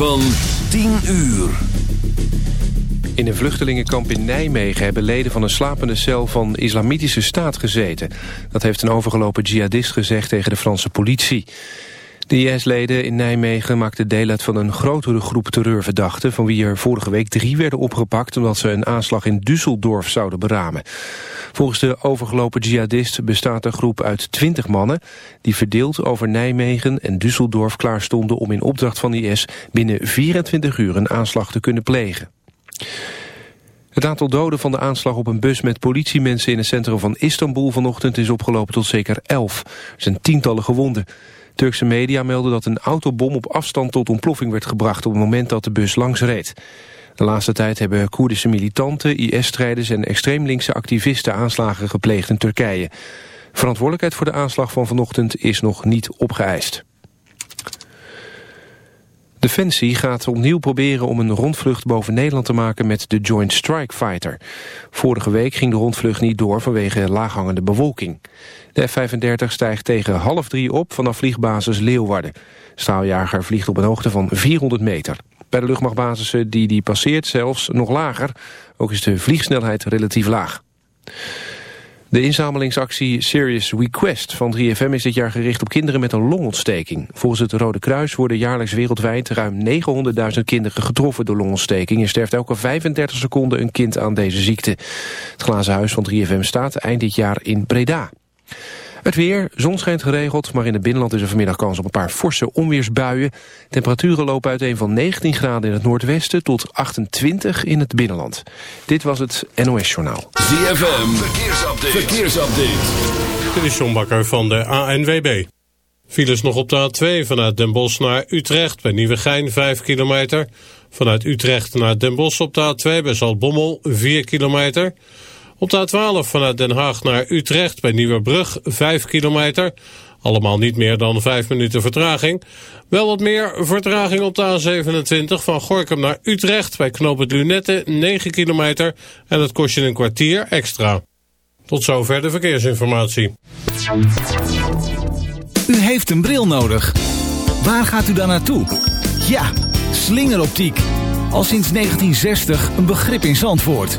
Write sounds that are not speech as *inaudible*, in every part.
Van 10 uur. In een vluchtelingenkamp in Nijmegen hebben leden van een slapende cel van islamitische staat gezeten. Dat heeft een overgelopen jihadist gezegd tegen de Franse politie. De IS-leden in Nijmegen maakten deel uit van een grotere groep terreurverdachten... van wie er vorige week drie werden opgepakt... omdat ze een aanslag in Düsseldorf zouden beramen. Volgens de overgelopen jihadist bestaat de groep uit 20 mannen... die verdeeld over Nijmegen en Düsseldorf klaar stonden... om in opdracht van IS binnen 24 uur een aanslag te kunnen plegen. Het aantal doden van de aanslag op een bus met politiemensen in het centrum van Istanbul vanochtend is opgelopen tot zeker 11. Er zijn tientallen gewonden. Turkse media melden dat een autobom op afstand tot ontploffing werd gebracht op het moment dat de bus langs reed. De laatste tijd hebben Koerdische militanten, IS-strijders en extreem linkse activisten aanslagen gepleegd in Turkije. Verantwoordelijkheid voor de aanslag van vanochtend is nog niet opgeëist. Defensie gaat opnieuw proberen om een rondvlucht boven Nederland te maken met de Joint Strike Fighter. Vorige week ging de rondvlucht niet door vanwege laaghangende bewolking. De F-35 stijgt tegen half drie op vanaf vliegbasis Leeuwarden. Straaljager vliegt op een hoogte van 400 meter. Bij de luchtmachtbasissen die die passeert zelfs nog lager. Ook is de vliegsnelheid relatief laag. De inzamelingsactie Serious Request van 3FM is dit jaar gericht op kinderen met een longontsteking. Volgens het Rode Kruis worden jaarlijks wereldwijd ruim 900.000 kinderen getroffen door longontsteking en sterft elke 35 seconden een kind aan deze ziekte. Het glazen huis van 3FM staat eind dit jaar in Breda. Het weer, zon schijnt geregeld, maar in het binnenland is er vanmiddag kans op een paar forse onweersbuien. Temperaturen lopen uiteen van 19 graden in het noordwesten tot 28 in het binnenland. Dit was het NOS Journaal. ZFM, verkeersupdate. verkeersupdate. Dit is John Bakker van de ANWB. Files nog op de A2 vanuit Den Bosch naar Utrecht bij Nieuwegein 5 kilometer. Vanuit Utrecht naar Den Bosch op de A2 bij Zaltbommel 4 kilometer. Op de A12 vanuit Den Haag naar Utrecht bij Nieuwebrug 5 kilometer. Allemaal niet meer dan 5 minuten vertraging. Wel wat meer vertraging op de A27 van Gorkum naar Utrecht bij knooppunt Lunette 9 kilometer. En dat kost je een kwartier extra. Tot zover de verkeersinformatie. U heeft een bril nodig. Waar gaat u dan naartoe? Ja, slingeroptiek. Al sinds 1960 een begrip in Zandvoort.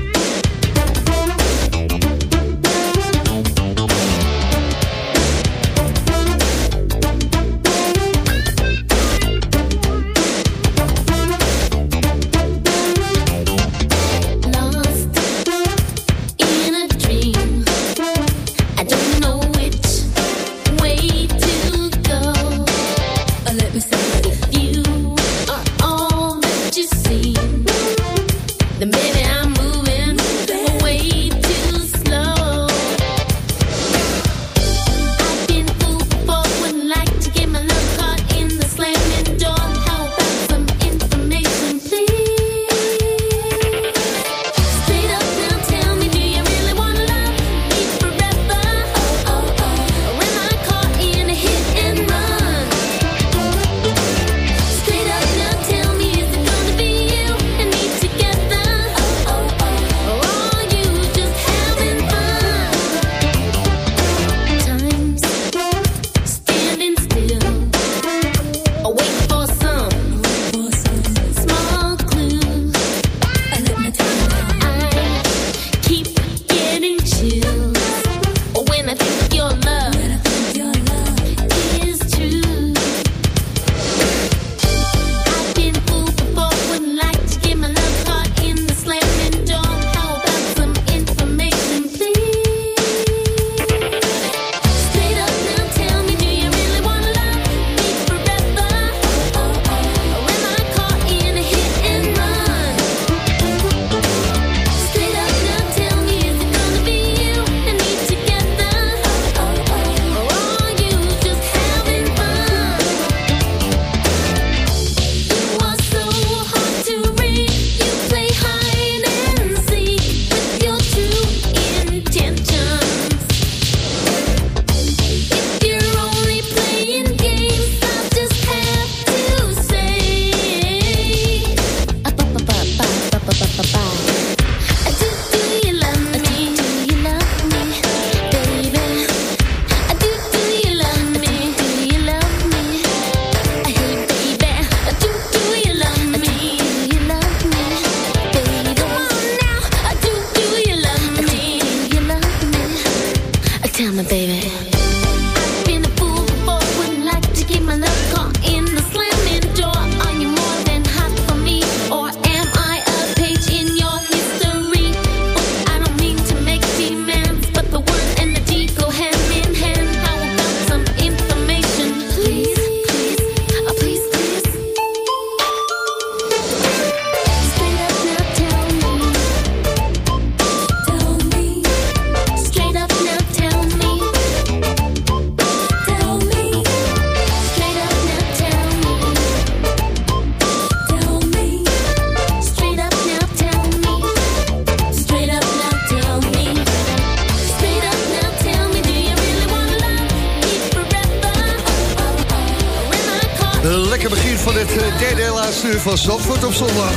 Lekker begin van het eh, derde en laatste uur van Zandvoort op zondag.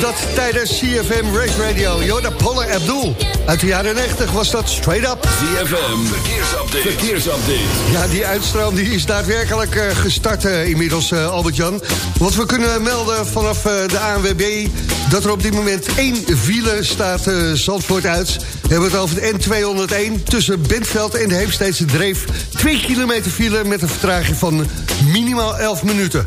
Dat tijdens CFM Race Radio. Joda Paula Abdul. Uit de jaren 90 was dat straight up. ZFM, verkeersupdate. verkeersupdate. Ja, die uitstroom die is daadwerkelijk uh, gestart uh, inmiddels, uh, Albert-Jan. Want we kunnen melden vanaf de ANWB... dat er op dit moment één file staat Zandvoort uit. We hebben het over de N201 tussen Bentveld en de Heemsteedse Dreef. Twee kilometer file met een vertraging van minimaal 11 minuten.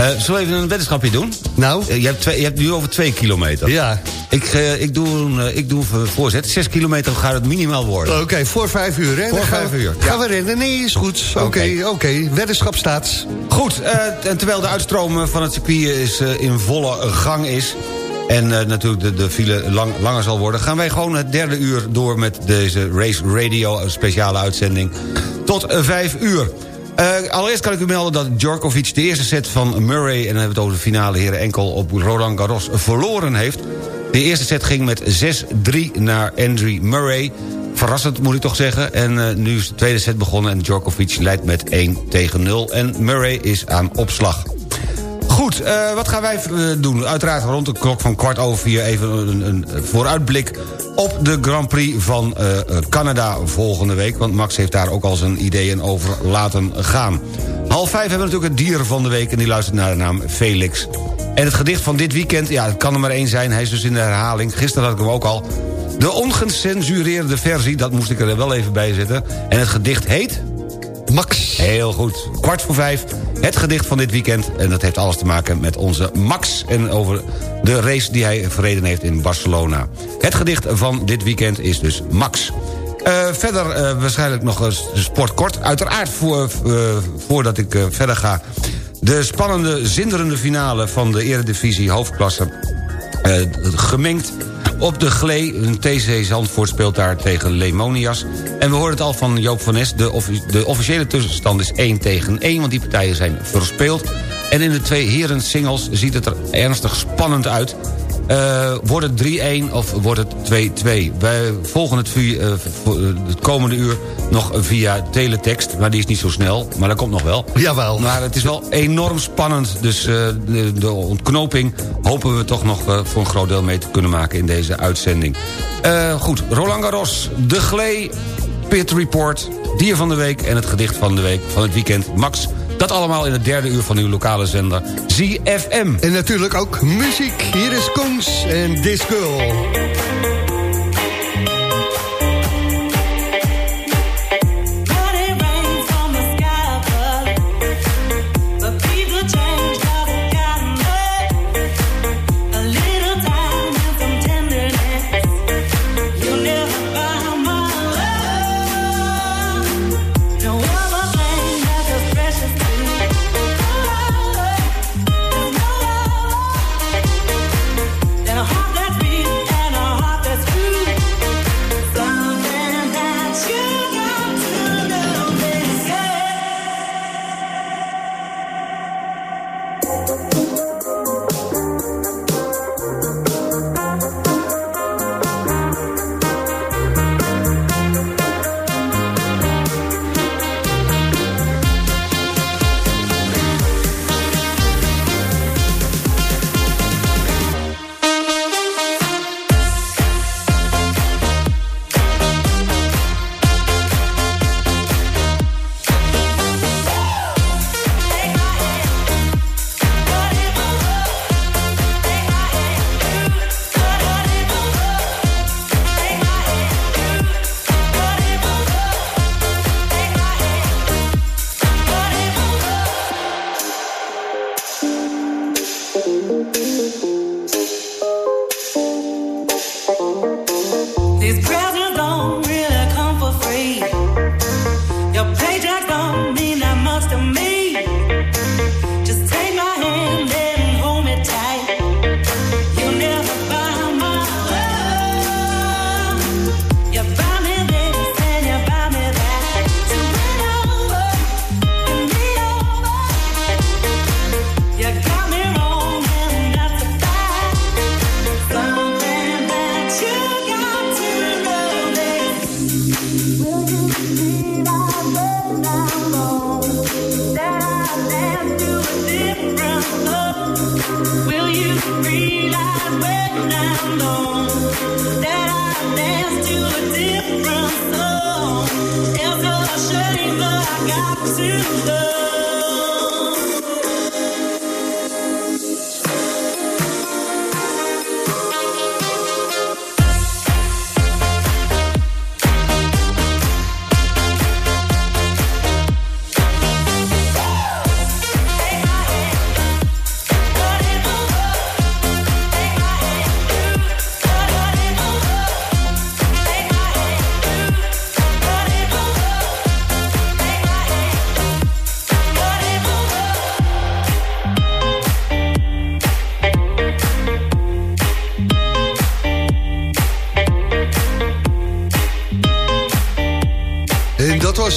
Uh, zullen we even een weddenschapje doen? Nou? Uh, je, hebt twee, je hebt nu over twee kilometer. Ja. Ik, uh, ik doe een, ik doe een voorzet. Zes kilometer gaat het minimaal worden. Oké, okay, voor vijf uur, hè? Voor vijf uur. Ja. Gaan we rennen? Nee, is goed. Oké, oké. Okay. Weddenschap staat. Goed, en terwijl de uitstroom van het circuit is, in volle gang is... en natuurlijk de, de file lang, langer zal worden... gaan wij gewoon het derde uur door met deze Race Radio... speciale uitzending tot vijf uur. Uh, allereerst kan ik u melden dat Djokovic de eerste set van Murray... en dan hebben we het over de finale heren enkel op Roland Garros verloren heeft. De eerste set ging met 6-3 naar Andrew Murray. Verrassend moet ik toch zeggen. En nu is de tweede set begonnen en Djokovic leidt met 1 tegen 0. En Murray is aan opslag. Goed, uh, wat gaan wij doen? Uiteraard rond de klok van kwart over vier... even een, een vooruitblik op de Grand Prix van uh, Canada volgende week. Want Max heeft daar ook al zijn ideeën over laten gaan. Half vijf hebben we natuurlijk het dier van de week... en die luistert naar de naam Felix. En het gedicht van dit weekend, ja, het kan er maar één zijn. Hij is dus in de herhaling. Gisteren had ik hem ook al. De ongecensureerde versie, dat moest ik er wel even bij zetten. En het gedicht heet... Max. Heel goed. Kwart voor vijf, het gedicht van dit weekend. En dat heeft alles te maken met onze Max... en over de race die hij verreden heeft in Barcelona. Het gedicht van dit weekend is dus Max. Uh, verder uh, waarschijnlijk nog eens de sport kort. Uiteraard uh, voordat ik verder ga... de spannende, zinderende finale van de eredivisie hoofdklasse... gemengd op de Glee, TC Zandvoort speelt daar tegen Lemonias. En we hoorden het al van Joop van Nes. De, de officiële tussenstand is 1 tegen 1, want die partijen zijn verspeeld. En in de twee heren singles ziet het er ernstig spannend uit. Uh, wordt het 3-1 of wordt het 2-2? Wij volgen het, via, uh, het komende uur nog via teletext. Maar die is niet zo snel, maar dat komt nog wel. Jawel. Maar het is wel enorm spannend. Dus uh, de, de, ontknoping hopen we toch nog voor een groot deel mee te kunnen maken in deze uitzending. goed, Roland Garros, De Glee, Pit Report, Dier van de Week... en het gedicht van de week van het weekend. Max dat allemaal in het derde uur van uw lokale zender ZFM. En natuurlijk ook muziek. Hier is Koens en Girl.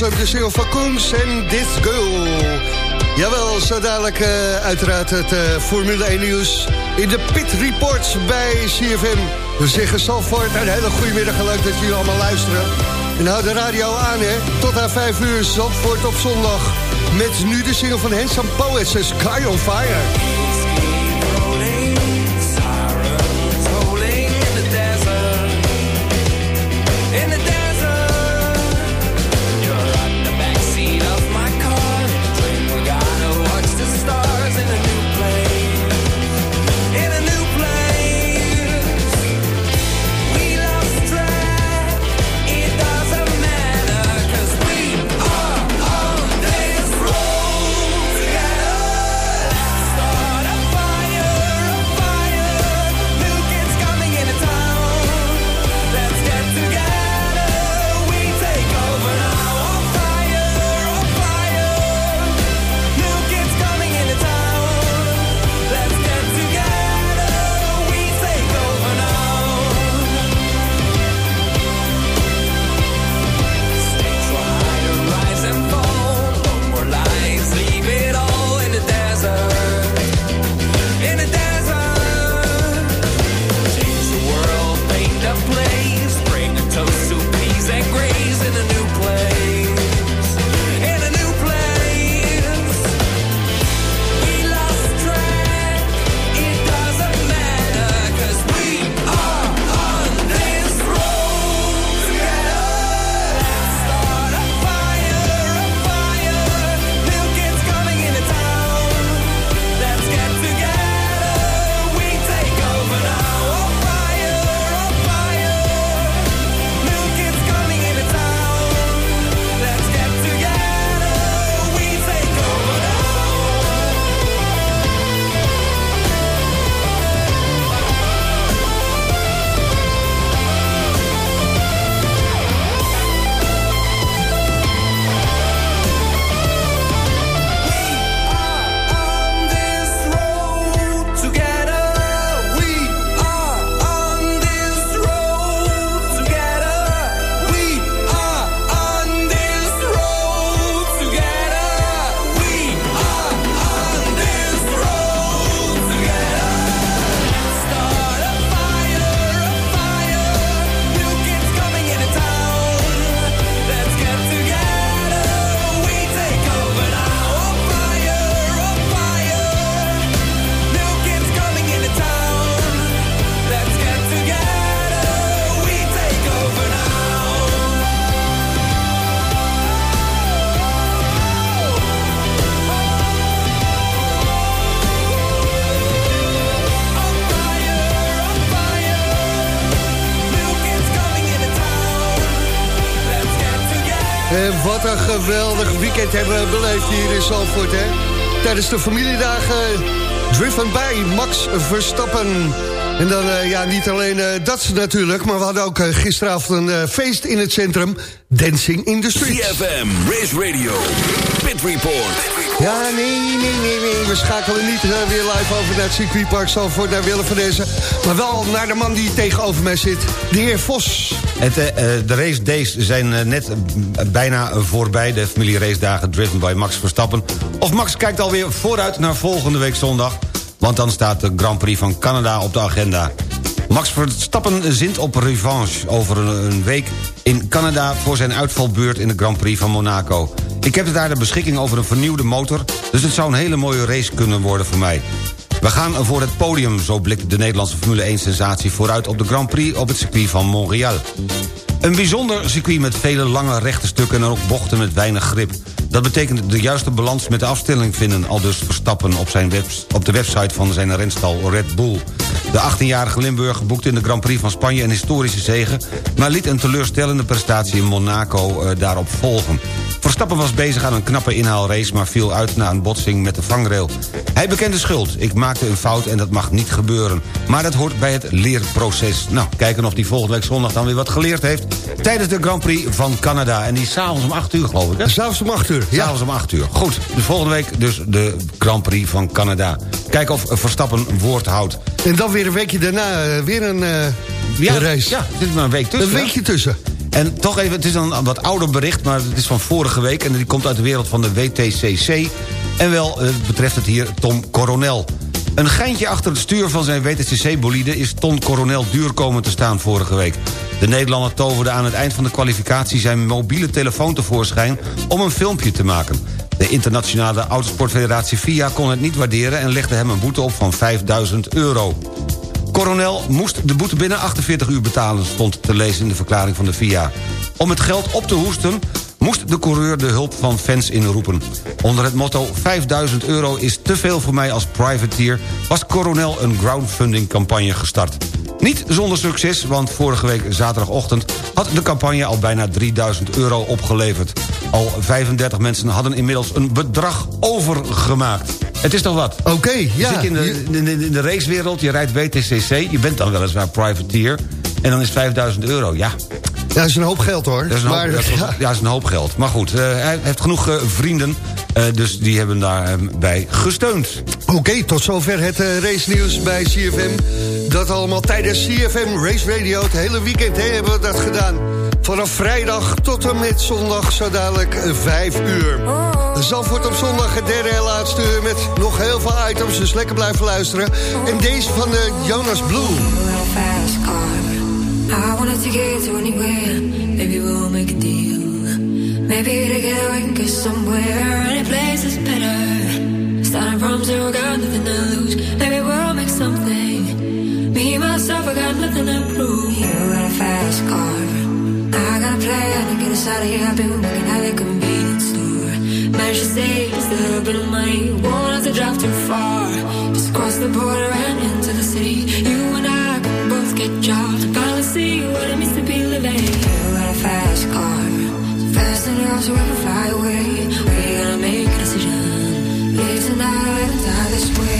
Ook de single van Koens en This Girl. Jawel, zo dadelijk eh, uiteraard het eh, Formule 1 nieuws in de Pit Reports bij CFM. We zeggen Salford een hele goede middag en leuk dat jullie allemaal luisteren. En hou de radio aan, hè. Tot aan 5 uur, Zandvoort op zondag. Met nu de single van Handsome Poets, Sky on Fire. Geweldig weekend hebben beleefd hier in Zandvoort, hè? Tijdens de familiedagen driven by Max Verstappen. En dan, eh, ja, niet alleen eh, dat natuurlijk... maar we hadden ook eh, gisteravond een feest in het centrum... Dancing in the Streets. CFM, Race Radio, Pit Report. Ja, nee, nee, nee, nee. We schakelen niet weer live over naar het circuitpark Zalvoort, naar Willem van deze. Maar wel naar de man die tegenover mij zit, de heer Vos. Het, de race days zijn net bijna voorbij. De familie race dagen driven by Max Verstappen. Of Max kijkt alweer vooruit naar volgende week zondag. Want dan staat de Grand Prix van Canada op de agenda. Max Verstappen zint op revanche over een, week in Canada... voor zijn uitvalbeurt in de Grand Prix van Monaco. Ik heb daar de beschikking over een vernieuwde motor... dus het zou een hele mooie race kunnen worden voor mij. We gaan voor het podium, zo blikt de Nederlandse Formule 1-sensatie... vooruit op de Grand Prix op het circuit van Montreal. Een bijzonder circuit met vele lange rechte stukken... en ook bochten met weinig grip. Dat betekent de juiste balans met de afstelling vinden... al dus Verstappen op, zijn webs, op de website van zijn renstal Red Bull. De 18-jarige Limburg boekte in de Grand Prix van Spanje een historische zege... maar liet een teleurstellende prestatie in Monaco uh, daarop volgen. Verstappen was bezig aan een knappe inhaalrace... maar viel uit na een botsing met de vangrail. Hij bekende schuld. Ik maakte een fout en dat mag niet gebeuren. Maar dat hoort bij het leerproces. Nou, kijken of hij volgende week zondag dan weer wat geleerd heeft... tijdens de Grand Prix van Canada. En die is s'avonds om 8 uur, geloof ik, hè? S'avonds om 8 uur, ja. S'avonds om 8 uur. Goed, de volgende week dus de Grand Prix van Canada. Kijken of Verstappen woord houdt. En dan weer een weekje daarna eh, weer een, uh, Ja, een race. ja, er zit maar een week tussen. Een weekje tussen. En toch even, het is een wat ouder bericht, maar het is van vorige week... en die komt uit de wereld van de WTCC. En wel eh, betreft het hier Tom Coronel. Een geintje achter het stuur van zijn WTCC-bolide... is Tom Coronel duur komen te staan vorige week. De Nederlander toverde aan het eind van de kwalificatie... zijn mobiele telefoon tevoorschijn om een filmpje te maken. De internationale autosportfederatie FIA kon het niet waarderen... en legde hem een boete op van 5000 euro. Coronel moest de boete binnen 48 uur betalen... stond te lezen in de verklaring van de FIA. Om het geld op te hoesten moest de coureur de hulp van fans inroepen. Onder het motto 5000 euro is te veel voor mij als privateer... was Coronel een crowdfunding campagne gestart. Niet zonder succes, want vorige week zaterdagochtend... had de campagne al bijna 3000 euro opgeleverd. Al 35 mensen hadden inmiddels een bedrag overgemaakt. Het is toch wat? Oké, Je ja. zit in de, in, de, in de racewereld, je rijdt WTCC... je bent dan weliswaar privateer... en dan is 5000 euro, ja. Ja, dat is een hoop geld hoor. Dat is een hoop, maar, dat is- *laughs* ja. ja, dat is een hoop geld. Maar goed, eh, hij heeft genoeg eh, vrienden... eh, dus die hebben daarbij bij gesteund. Oké, tot zover het race nieuws bij CFM. Dat allemaal tijdens CFM Race Radio. Het hele weekend hè, hebben we dat gedaan. Vanaf vrijdag tot en met zondag, zo dadelijk eh, vijf uur. Zandvoort op zondag, het derde en laatste uur... met nog heel veel items, dus lekker blijven luisteren. En deze van de Jonas Blue. fast car. I get to anywhere. Maybe we'll make a deal. Maybe together we can get somewhere. Any place is better. Starting from zero, got nothing to lose. Maybe we'll make something. Me myself, I got nothing to prove. You got a fast car. I got a plan to get us out of here. I've been working at the convenience store. Managed to save just a bit of money. Won't have to drive too far. Just cross the border and into the city. You and I can both get jobs. Finally see what it means to be living. You got a fast car. So fast enough so we can fly away. We gotta make a decision. Live tonight let die this way.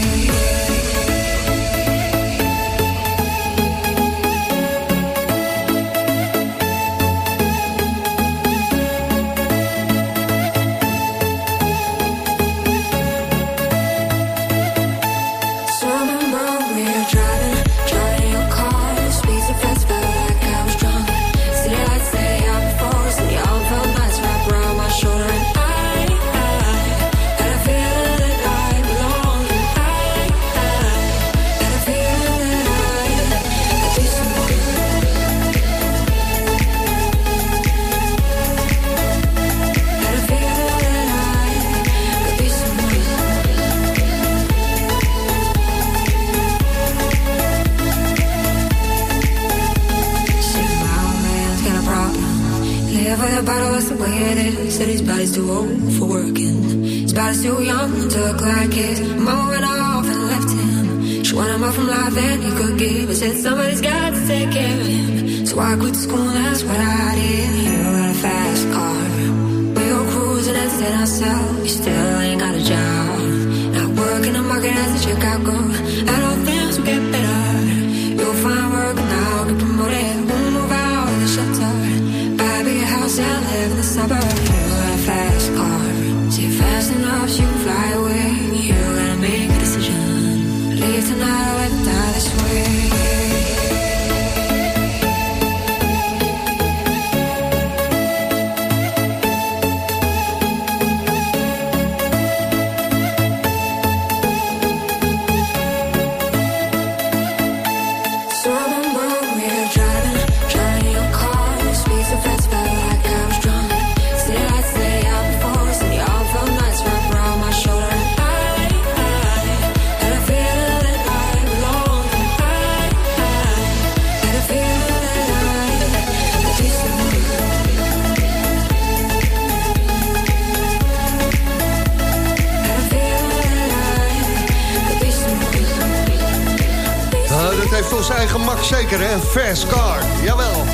Zeker, hè? Fast car, jawel.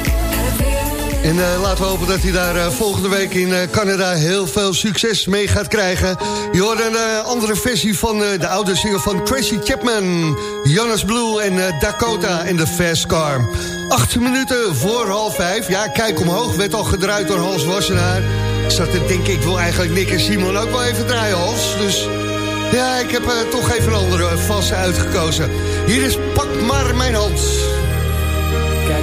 En eh, laten we hopen dat hij daar eh, volgende week in eh, Canada heel veel succes mee gaat krijgen. Je hoort een andere versie van de oude single van Tracy Chapman. Jonas Blue en Dakota en de Fast Car. Acht minuten voor half vijf. Ja, kijk omhoog, werd al gedraaid door Hans Wassenaar. Ik zat te denken, ik wil eigenlijk Nick en Simon ook wel even draaien, Hans. Dus ja, ik heb toch even een andere vaste uitgekozen. Hier is Pak maar mijn hand.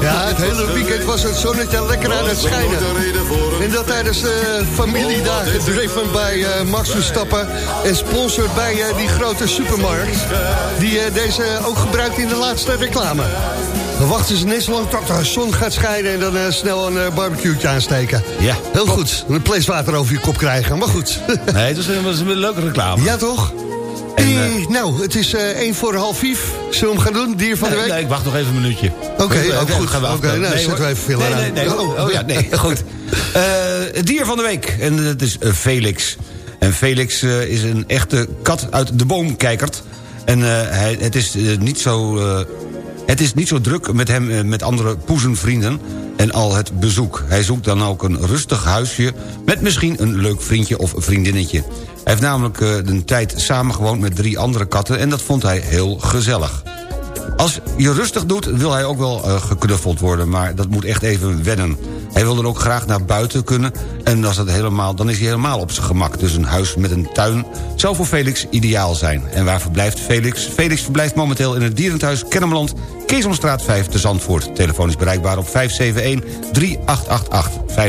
Ja, het hele weekend was het zonnetje lekker aan het schijnen. En dat tijdens de familiedagen driven bij eh, Max Verstappen... en sponsored bij eh, die grote supermarkt... die eh, deze ook gebruikt in de laatste reclame. Dan wachten ze net zo lang tot de zon gaat schijnen... en dan snel een uh, barbecue aansteken. Ja. Heel goed. Een pleeswater over je kop krijgen, maar goed. Nee, het was een, was een leuke reclame. ja, toch? En, nou, het is 1 voor half 5. Zullen we hem gaan doen? Dier van de Nee, week? nee, ik wacht nog even een minuutje. Oké, ook eh, goed. gaan we nou, zetten hoor. we even veel nee, aan. nee, nee. Oh. Oh, ja, nee, *laughs* goed. Eh, het dier van de week. En dat is eh, Felix. En Felix is een echte kat uit de boom kijkert. En hij, het, is, niet zo, het is niet zo druk met hem, met andere poezenvrienden... en al het bezoek. Hij zoekt dan ook een rustig huisje... met misschien een leuk vriendje of vriendinnetje. Hij heeft namelijk eh, een tijd samengewoond met drie andere katten... en dat vond hij heel gezellig. Als je rustig doet, wil hij ook wel eh, geknuffeld worden... maar dat moet echt even wennen. Hij wil dan ook graag naar buiten kunnen... en als dat helemaal, dan is hij helemaal op zijn gemak. Dus een huis met een tuin zou voor Felix ideaal zijn. En waar verblijft Felix? Felix verblijft momenteel in het dierenthuis Kennemerland... Keesomstraat 5 te Zandvoort. Telefoon is bereikbaar op 571-3888. 571-3888.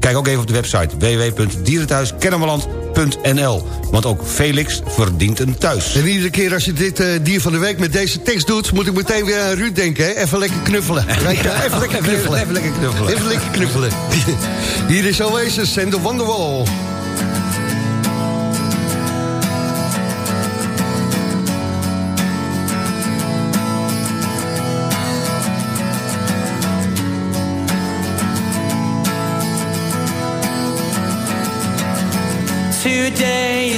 Kijk ook even op de website www.dierenthuiskennemerland.nl. Want ook Felix verdient een thuis. En iedere keer als je dit eh, dier van de week met deze tekst doet... moet ik meteen weer aan Ruud denken, hè? Even lekker knuffelen. *laughs* Even lekker knuffelen. Even lekker knuffelen. Even lekker knuffelen. Hier is Oasis en de Wonderwall.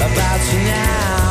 about you now.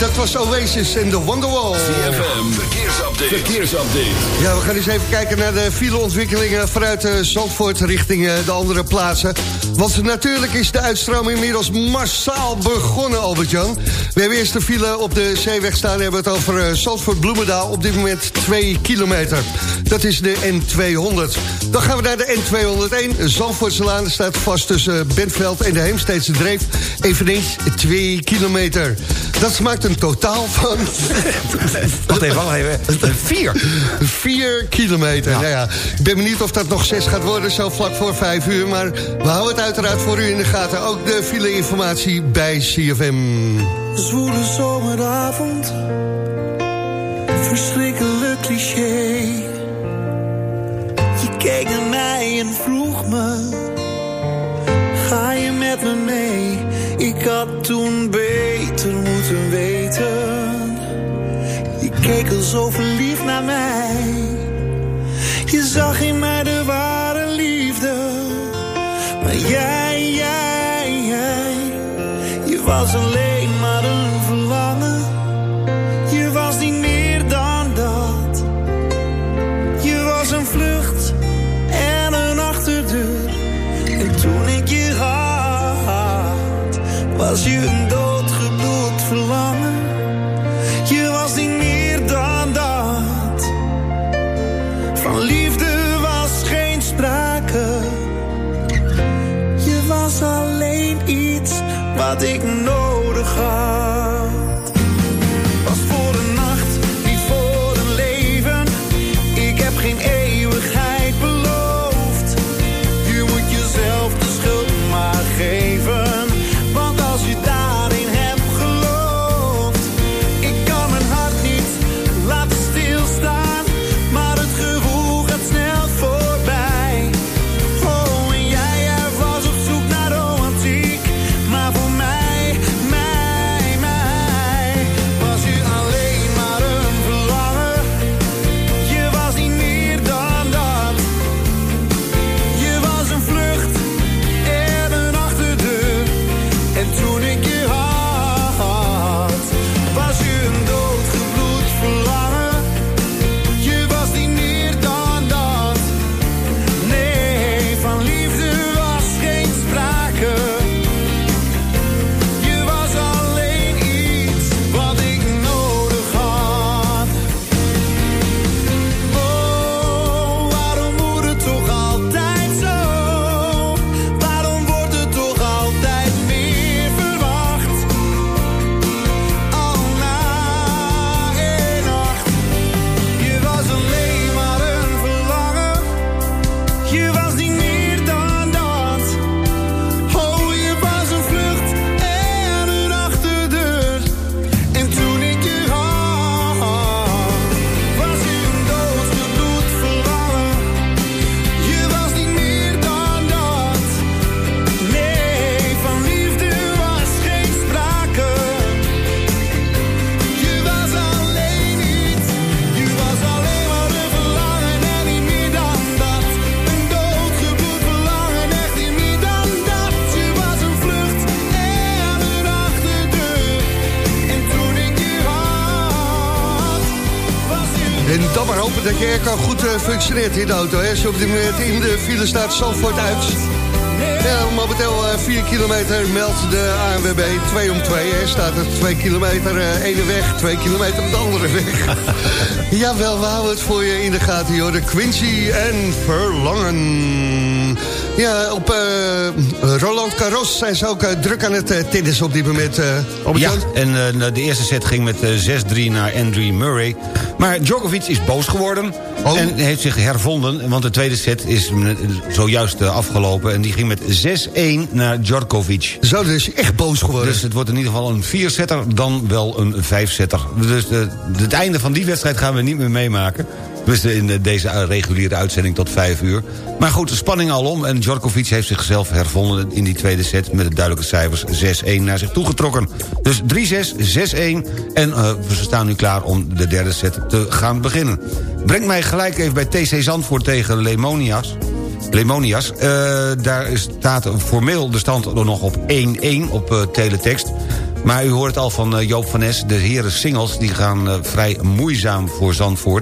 Dat was Oasis en de Wonderwall. CFM, verkeersupdate. verkeersupdate. Ja, we gaan eens even kijken naar de fileontwikkelingen vanuit eh, Zandvoort richting eh, de andere plaatsen. Want natuurlijk is de uitstroming inmiddels massaal begonnen, Albert-Jan. We hebben eerst de file op de zeeweg staan. We hebben het over eh, Zandvoort-Bloemendaal. Op dit moment 2 kilometer. Dat is de N200. Dan gaan we naar de N201. Zandvoortselaan staat vast tussen Bentveld en de Heemsteedse Dreef. Eveneens 2 kilometer. Dat maakt een totaal van... *laughs* Wacht even, wacht even. Vier. 4 kilometer. Nou ja, ik ben benieuwd of dat nog 6 gaat worden, zo vlak voor 5 uur. Maar we houden het uiteraard voor u in de gaten. Ook de file-informatie bij CFM. Zwoele zomeravond, verschrikkelijk cliché. Je keek naar mij en vroeg me, ga je met me mee? Ik had toen beter moeten weten. Je keek al zo verliefd naar mij. Je zag in was alleen En dan maar hopen dat je airco goed eh, functioneert in de auto. Hè. Als je op dit moment in de file staat, Zandvoort uit. Ja, momenteel eh, 4 kilometer meldt de ANWB 2 om 2. Hè. Staat er 2 kilometer eh, ene weg, 2 kilometer de andere *laughs* weg. Jawel, we houden het voor je in de gaten, joh. De Quincy en Verlangen. Ja, op eh, Roland Garros zijn ze ook eh, druk aan het uh, tennis op dit moment. eh Ja, en eh, de eerste set ging met eh, 6-3 naar Andrew Murray. Maar Djokovic is boos geworden en heeft zich hervonden... want de tweede set is mm, zojuist eh, afgelopen... en die ging met 6-1 naar Djokovic. Zo, dus echt boos geworden. Dus het wordt in ieder geval een viersetter, dan wel een vijfsetter. Dus eh, het einde van die wedstrijd gaan we niet meer meemaken. Dus in de- deze eh, reguliere uitzending tot vijf uur. Maar goed, de spanning al om. En Djokovic heeft zichzelf hervonden in die tweede set... met de duidelijke cijfers 6-1 naar zich toegetrokken. Dus 3-6, 6-1. En eh, we staan nu klaar om de derde set te gaan beginnen. Brengt mij gelijk even bij TC Zandvoort tegen Lemonias. Lemonias. Eh, daar staat formeel de stand nog op 1-1 op eh, teletext. Maar u hoort al van eh, Joop van Nes, de heren singles... die gaan eh, vrij moeizaam voor Zandvoort.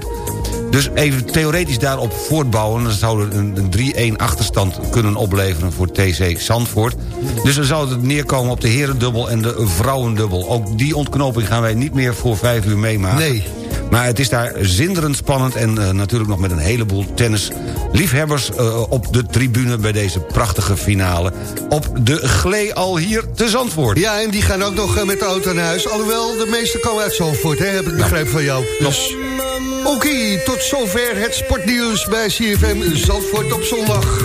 Dus even theoretisch daarop voortbouwen... dan zouden een, een 3-1 achterstand kunnen opleveren voor TC Zandvoort. Dus dan zou het neerkomen op de herendubbel en de vrouwendubbel. Ook die ontknoping gaan wij niet meer voor vijf uur meemaken. Nee. Maar het is daar zinderend spannend... en eh, natuurlijk nog met een heleboel tennisliefhebbers eh, op de tribune... bij deze prachtige finale op de Glee al hier te Zandvoort. Ja, en die gaan ook nog eh, met de auto naar huis. Alhoewel, de meeste komen uit Zandvoort, hè, heb ik begrepen van jou. Dus, Oké, tot zover het sportnieuws bij CFM Zandvoort op zondag.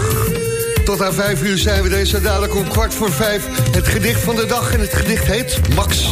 Tot aan vijf uur zijn we deze dadelijk om kwart voor vijf. Het gedicht van de dag en het gedicht heet Max.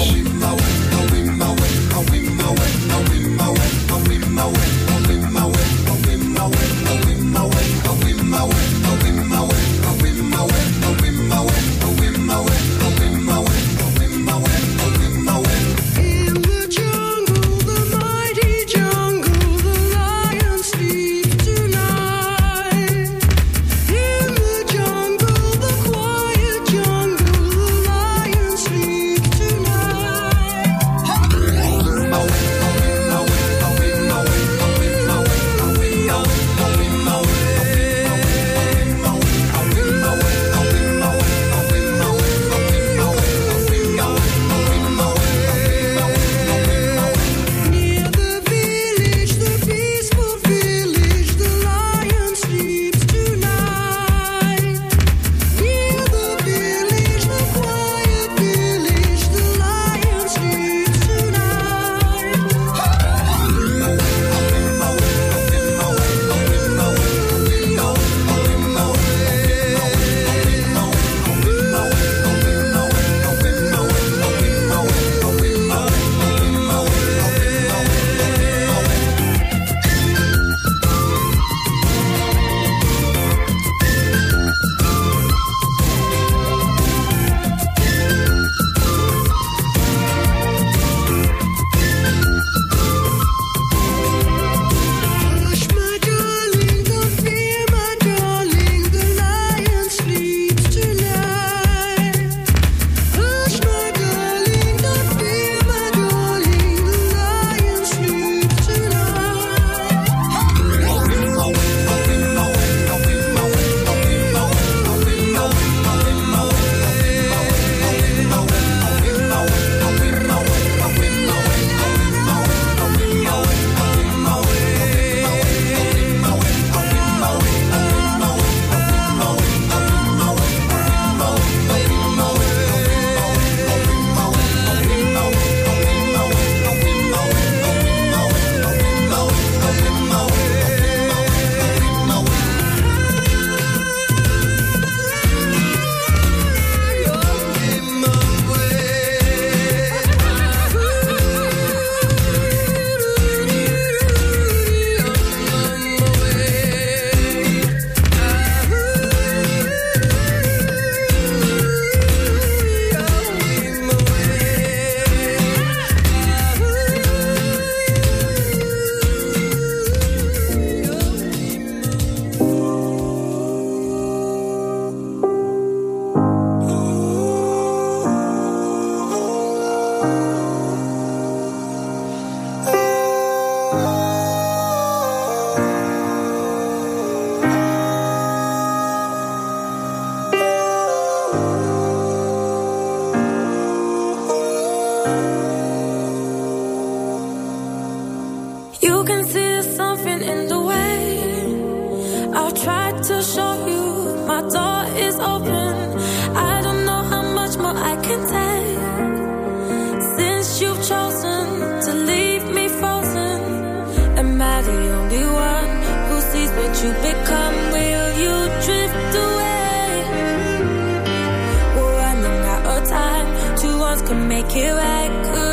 Two ones can make it right. Could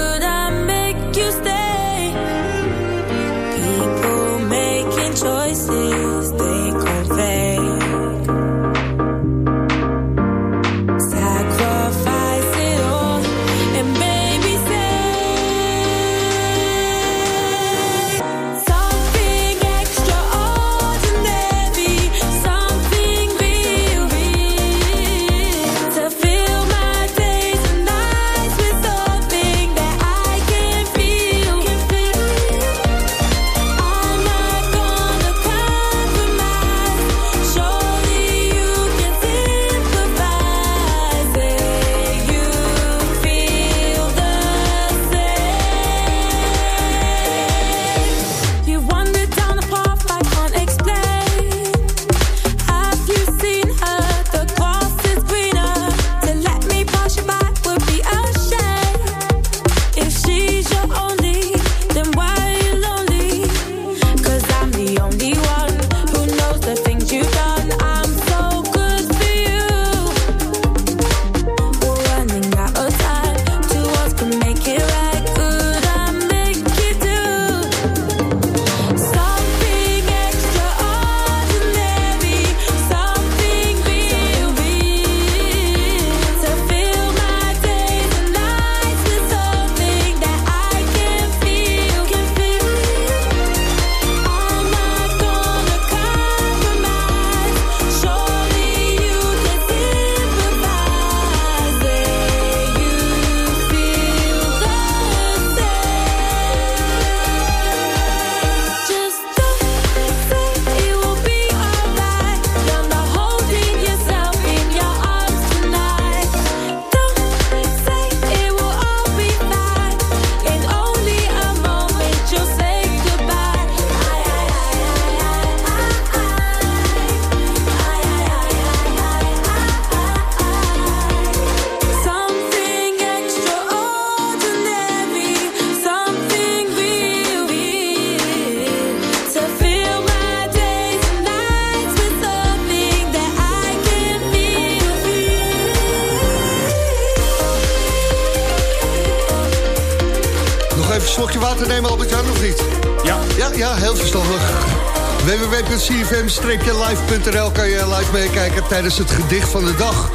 www.cfmstreekjelive.nl kan je live meekijken tijdens het gedicht van de dag.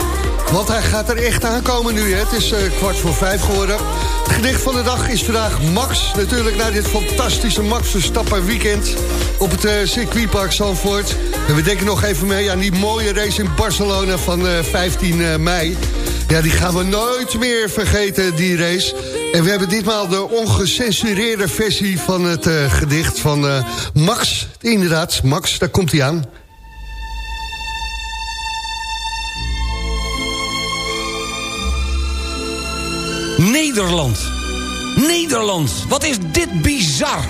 Want hij gaat er echt aankomen nu, hè. Het is eh, kwart voor vijf geworden. Het gedicht van de dag is vandaag Max. Natuurlijk naar dit fantastische Max Verstappen weekend... op het eh, circuitpark Zandvoort. En we denken nog even mee aan die mooie race in Barcelona van eh, 15 mei. Ja, die gaan we nooit meer vergeten, die race. En we hebben ditmaal de ongecensureerde versie van het eh, gedicht van eh, Max. Inderdaad, Max, daar komt hij aan. Nederland. Nederland, wat is dit bizar.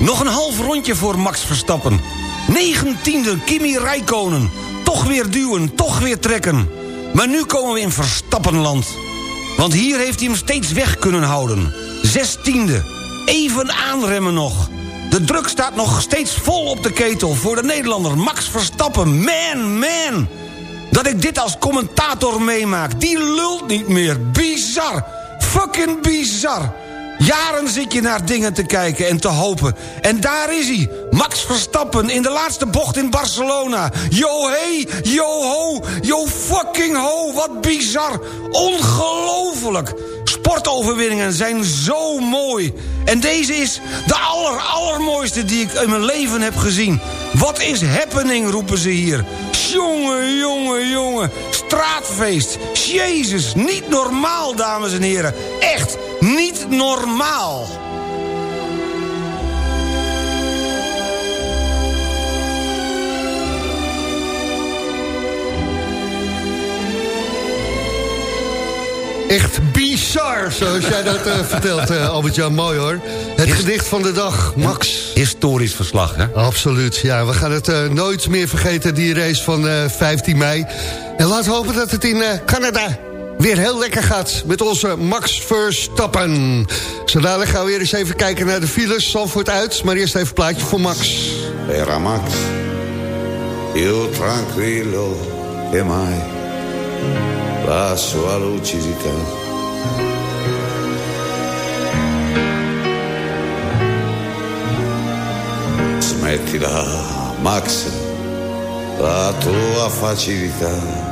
Nog een half rondje voor Max Verstappen. Negentiende Kimi Räikkönen. Toch weer duwen, toch weer trekken. Maar nu komen we in Verstappenland. Want hier heeft hij hem steeds weg kunnen houden. Zestiende. Even aanremmen nog. De druk staat nog steeds vol op de ketel... voor de Nederlander Max Verstappen. Man, man. Dat ik dit als commentator meemaak. Die lult niet meer. Bizar. Fucking bizar. Jaren zit je naar dingen te kijken en te hopen. En daar is hij. Max Verstappen in de laatste bocht in Barcelona. Yo hey, yo ho, yo fucking ho. Wat bizar. Ongelooflijk. Sportoverwinningen zijn zo mooi. En deze is de aller, allermooiste die ik in mijn leven heb gezien. Wat is happening, roepen ze hier. Jongen, jongen, jongen. Straatfeest. Jezus, niet normaal, dames en heren. Echt, niet normaal. Echt bizar, zoals jij dat eh, vertelt, eh, Albert-Jan. Mooi hoor. Het gedicht van de dag, Max. Historisch verslag, hè? Absoluut, ja. We gaan het eh, nooit meer vergeten, die race van eh, 15 mei. En laten we hopen dat het in Canada weer heel lekker gaat met onze Max Verstappen. Zo gaan we weer eens even kijken naar de files. Zandvoort uit, maar eerst even een plaatje voor Max. Era Max, io tranquillo che mai la sua lucidità. Smettila, Max, la tua facilità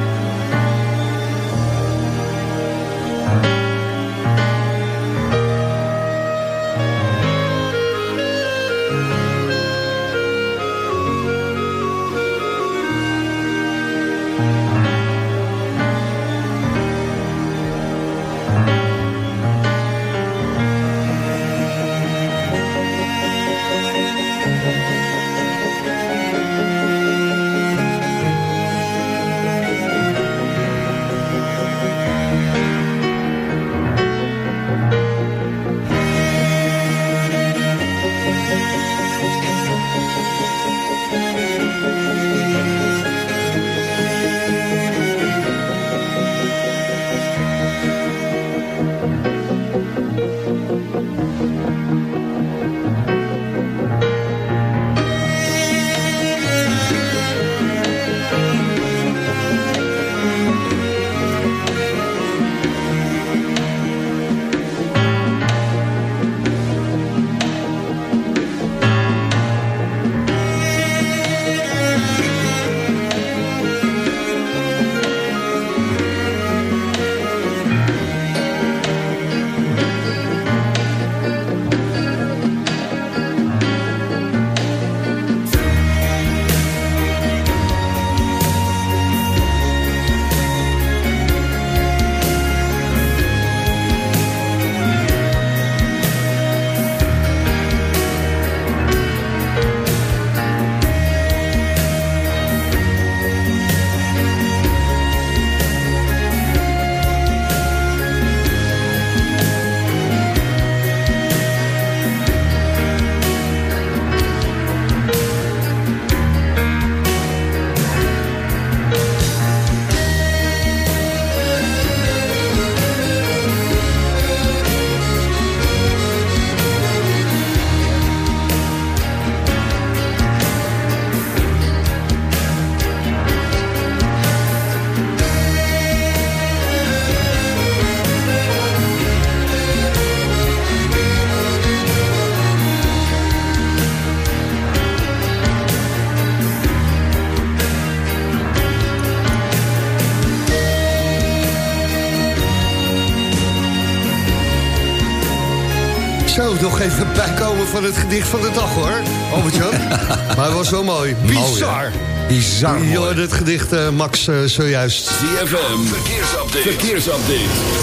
Van het gedicht van de dag, hoor. Albert-Jan. *laughs* maar het was wel mooi. Bizar. Bizar Je hoorde het gedicht, eh, Max, eh, zojuist. ZFM, verkeersupdate. verkeersupdate.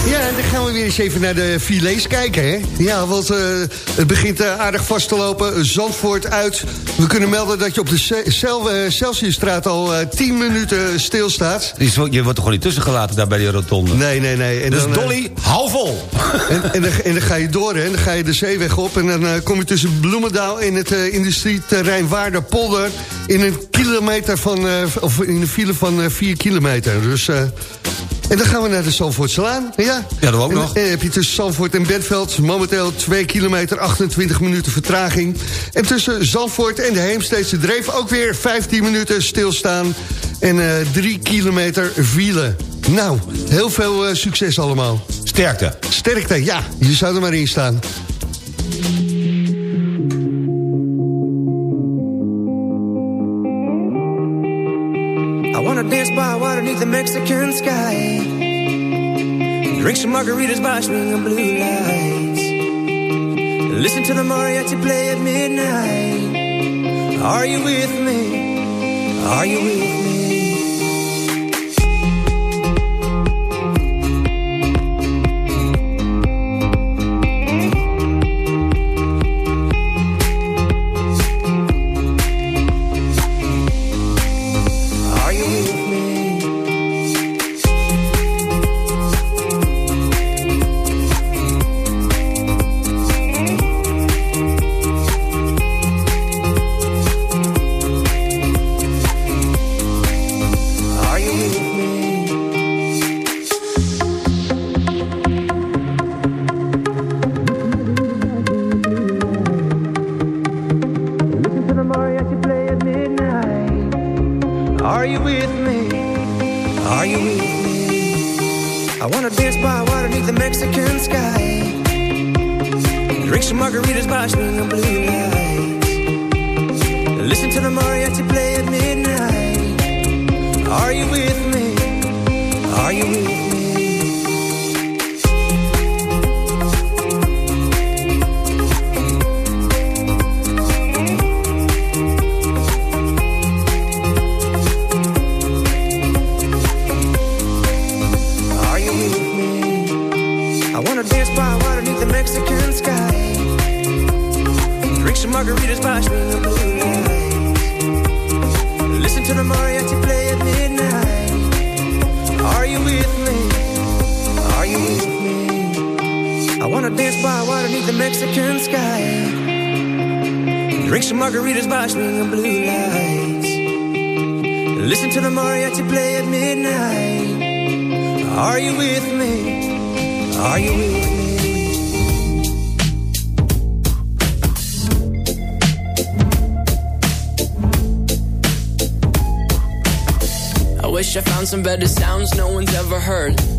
Ja, en dan gaan we weer eens even naar de filets kijken, hè? Ja, want eh, het begint aardig vast te lopen. Zandvoort uit. We kunnen melden dat je op de Ce- Cel- Celsiusstraat al eh, 10 minuten stilstaat. Je wordt toch gewoon niet tussengelaten daar bij die rotonde? Nee, nee, nee. En Dus dan, Dolly, hou vol! En, en, dan, en dan ga je door, hè? En dan ga je de zeeweg op... en dan eh, kom je tussen Bloemendaal en het eh, industrieterrein Waarderpolder... in een kilometer van... eh, of in een file van eh 4 kilometer. Dus... en dan gaan we naar de Zandvoortselaan. Ja, Ja, dat ook en, nog. En heb je tussen Zandvoort en Bentveld momenteel 2 kilometer, 28 minuten vertraging. En tussen Zandvoort en de Heemsteedse Dreef ook weer 15 minuten stilstaan. En eh 3 kilometer file. Nou, heel veel eh, succes allemaal. Sterkte. Sterkte, ja. Je zou er maar in staan. I wanna dance by water beneath the Mexican sky. Drink some margaritas by swinging blue lights. Listen to the mariachi play at midnight. Are you with me? Are you with me? Dance by water beneath the Mexican sky. Drink some margaritas by swinging blue lights. Listen to the mariachi play at midnight. Are you with me? Are you with me? I wish I found some better sounds no one's ever heard.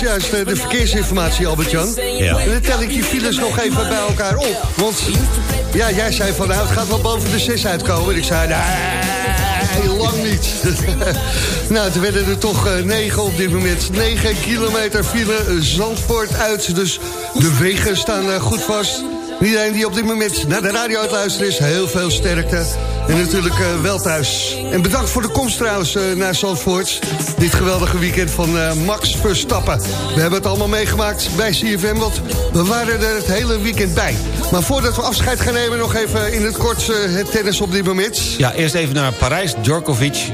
we juist eh, de verkeersinformatie, Albert-Jan. Ja. En dan tel ik die files nog even bij elkaar op. Want ja, jij zei van nou, het gaat wel boven de 6 uitkomen. En ik zei, nee, lang niet. *laughs* nou, toen werden er toch eh, 9 op dit moment. 9 kilometer file eh, Zandvoort uit. Dus de wegen staan eh, goed vast. Iedereen die op dit moment naar de radio uit luisteren is, heel veel sterkte. En natuurlijk eh, wel thuis. En bedankt voor de komst trouwens eh, naar Zandvoort. Dit geweldige weekend van eh, Max Verstappen. We hebben het allemaal meegemaakt bij CFM, want we waren er het hele weekend bij. Maar voordat we afscheid gaan nemen, nog even in het kort het tennis op dit moment. Ja, eerst even naar Parijs. Djokovic,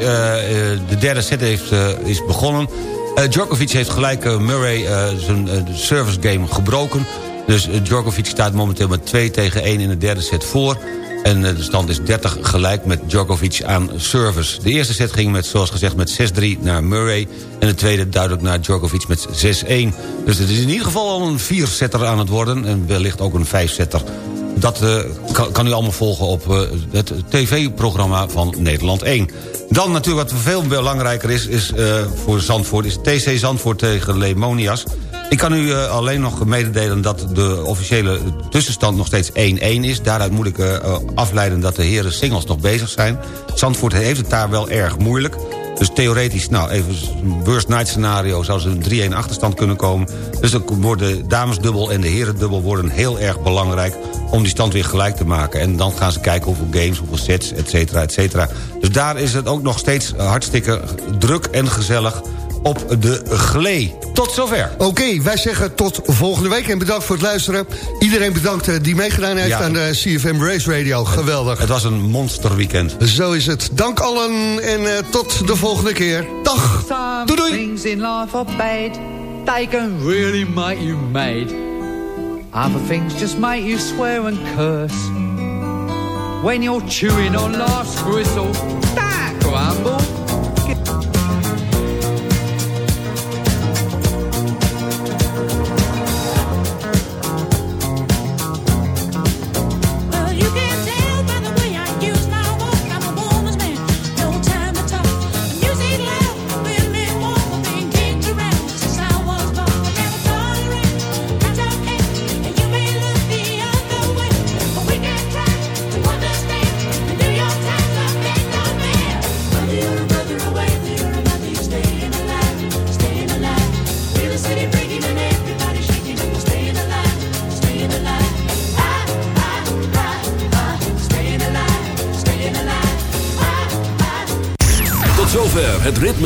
de derde set heeft, is begonnen. Djokovic heeft gelijk Murray zijn service game gebroken. Dus Djokovic staat momenteel met 2 tegen 1 in de derde set voor. En eh, de stand is 30 gelijk met Djokovic aan service. De eerste set ging met, zoals gezegd met 6-3 naar Murray. En de tweede duidelijk naar Djokovic met 6-1. Dus het is in ieder geval al een 4-setter aan het worden. En wellicht ook een 5-setter. Dat eh, kan, u allemaal volgen op eh, het tv-programma van Nederland 1. Dan natuurlijk wat veel belangrijker is, is voor Zandvoort... is TC Zandvoort tegen Lemonias. Ik kan u eh, alleen nog mededelen dat de officiële tussenstand nog steeds 1-1 is. Daaruit moet ik eh, eh, afleiden dat de heren singles nog bezig zijn. Zandvoort heeft het daar wel erg moeilijk. Dus theoretisch, nou even worst night scenario... zou ze een 3-1 achterstand kunnen komen. Dus dan worden de damesdubbel en de herendubbel worden heel erg belangrijk... om die stand weer gelijk te maken. En dan gaan ze kijken hoeveel games, hoeveel sets, et cetera, et cetera. Dus daar is het ook nog steeds hartstikke druk en gezellig op de glee. Tot zover. Oké, wij zeggen tot volgende week en bedankt voor het luisteren. Iedereen bedankt eh, die meegedaan heeft Ja. aan de CFM Race Radio. Geweldig. Het was een monsterweekend. Zo is het. Dank allen en eh, tot de volgende keer. Dag. Some things in life are bad. They can really make you mad. Other things just make you swear and curse. When you're chewing on life's gristle, grumble.